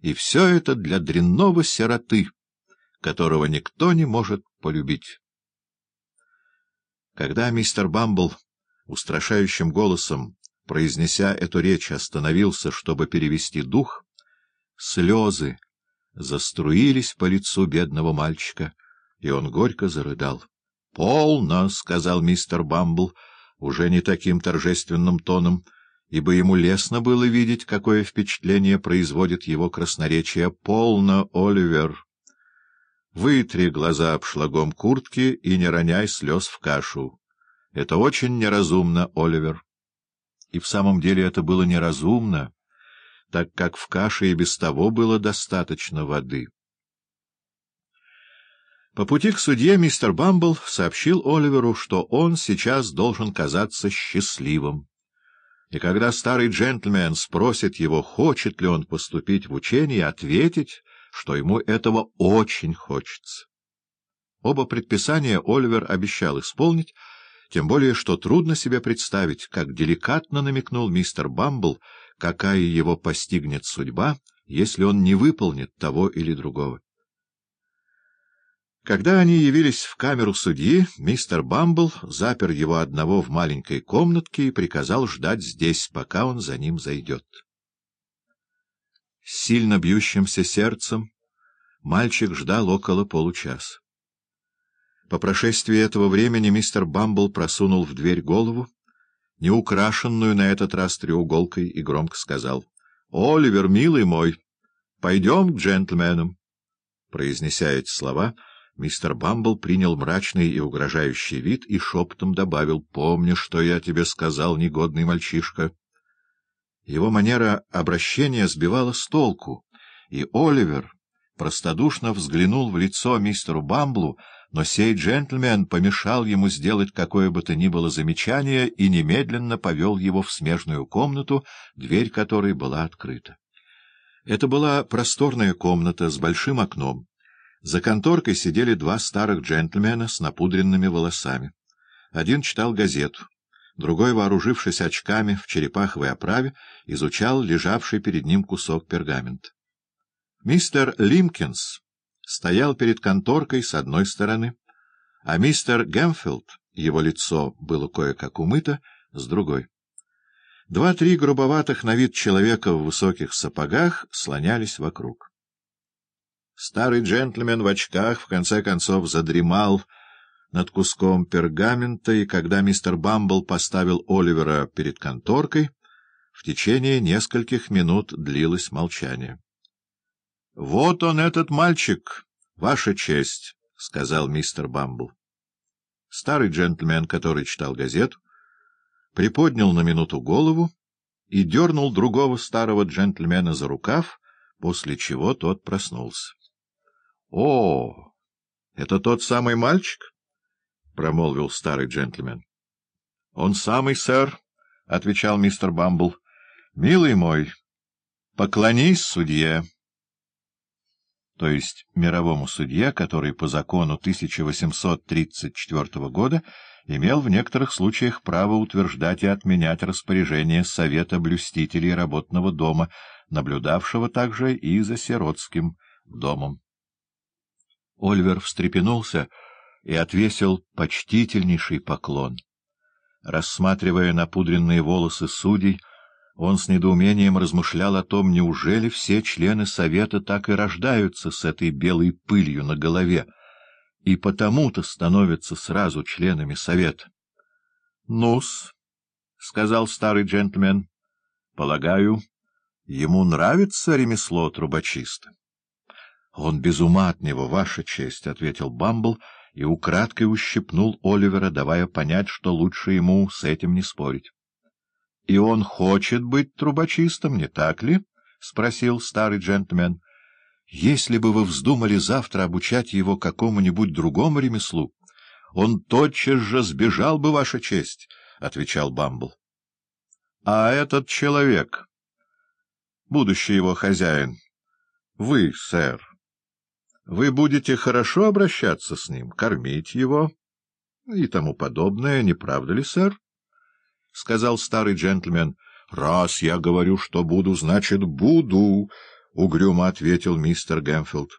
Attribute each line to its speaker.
Speaker 1: И все это для дрянного сироты, которого никто не может полюбить. Когда мистер Бамбл устрашающим голосом, произнеся эту речь, остановился, чтобы перевести дух, слезы заструились по лицу бедного мальчика, и он горько зарыдал. — Полно, — сказал мистер Бамбл, уже не таким торжественным тоном, — ибо ему лестно было видеть, какое впечатление производит его красноречие. — Полно, Оливер! Вытри глаза обшлагом куртки и не роняй слез в кашу. Это очень неразумно, Оливер. И в самом деле это было неразумно, так как в каше и без того было достаточно воды. По пути к судье мистер Бамбл сообщил Оливеру, что он сейчас должен казаться счастливым. И когда старый джентльмен спросит его, хочет ли он поступить в учение, ответить, что ему этого очень хочется. Оба предписания Оливер обещал исполнить, тем более что трудно себе представить, как деликатно намекнул мистер Бамбл, какая его постигнет судьба, если он не выполнит того или другого. Когда они явились в камеру судьи, мистер Бамбл запер его одного в маленькой комнатке и приказал ждать здесь, пока он за ним зайдет. С сильно бьющимся сердцем мальчик ждал около получаса. По прошествии этого времени мистер Бамбл просунул в дверь голову, не украшенную на этот раз треуголкой, и громко сказал, — Оливер, милый мой, пойдем к джентльменам. Произнеся эти слова, — Мистер Бамбл принял мрачный и угрожающий вид и шепотом добавил, — Помни, что я тебе сказал, негодный мальчишка. Его манера обращения сбивала с толку, и Оливер простодушно взглянул в лицо мистеру Бамблу, но сей джентльмен помешал ему сделать какое бы то ни было замечание и немедленно повел его в смежную комнату, дверь которой была открыта. Это была просторная комната с большим окном. За конторкой сидели два старых джентльмена с напудренными волосами. Один читал газету, другой, вооружившись очками в черепаховой оправе, изучал лежавший перед ним кусок пергамента. Мистер Лимкинс стоял перед конторкой с одной стороны, а мистер Гемфилд, его лицо было кое-как умыто, с другой. Два-три грубоватых на вид человека в высоких сапогах слонялись вокруг. Старый джентльмен в очках в конце концов задремал над куском пергамента, и когда мистер Бамбл поставил Оливера перед конторкой, в течение нескольких минут длилось молчание. — Вот он, этот мальчик, ваша честь, — сказал мистер Бамбл. Старый джентльмен, который читал газету, приподнял на минуту голову и дернул другого старого джентльмена за рукав, после чего тот проснулся. — О, это тот самый мальчик? — промолвил старый джентльмен. — Он самый, сэр, — отвечал мистер Бамбл. — Милый мой, поклонись судье. То есть мировому судье, который по закону 1834 года имел в некоторых случаях право утверждать и отменять распоряжение Совета блюстителей работного дома, наблюдавшего также и за сиротским домом. Ольвер встрепенулся и отвесил почтительнейший поклон. Рассматривая напудренные волосы судей, он с недоумением размышлял о том, неужели все члены Совета так и рождаются с этой белой пылью на голове, и потому-то становятся сразу членами Совета. — Ну-с, — сказал старый джентльмен, — полагаю, ему нравится ремесло трубочиста. — Он без ума от него, ваша честь, — ответил Бамбл и украдкой ущипнул Оливера, давая понять, что лучше ему с этим не спорить. — И он хочет быть трубочистом, не так ли? — спросил старый джентльмен. — Если бы вы вздумали завтра обучать его какому-нибудь другому ремеслу, он тотчас же сбежал бы, ваша честь, — отвечал Бамбл. — А этот человек, будущий его хозяин, вы, сэр, вы будете хорошо обращаться с ним, кормить его и тому подобное, не правда ли, сэр? — сказал старый джентльмен. — Раз я говорю, что буду, значит, буду, — угрюмо ответил мистер Гэмфилд.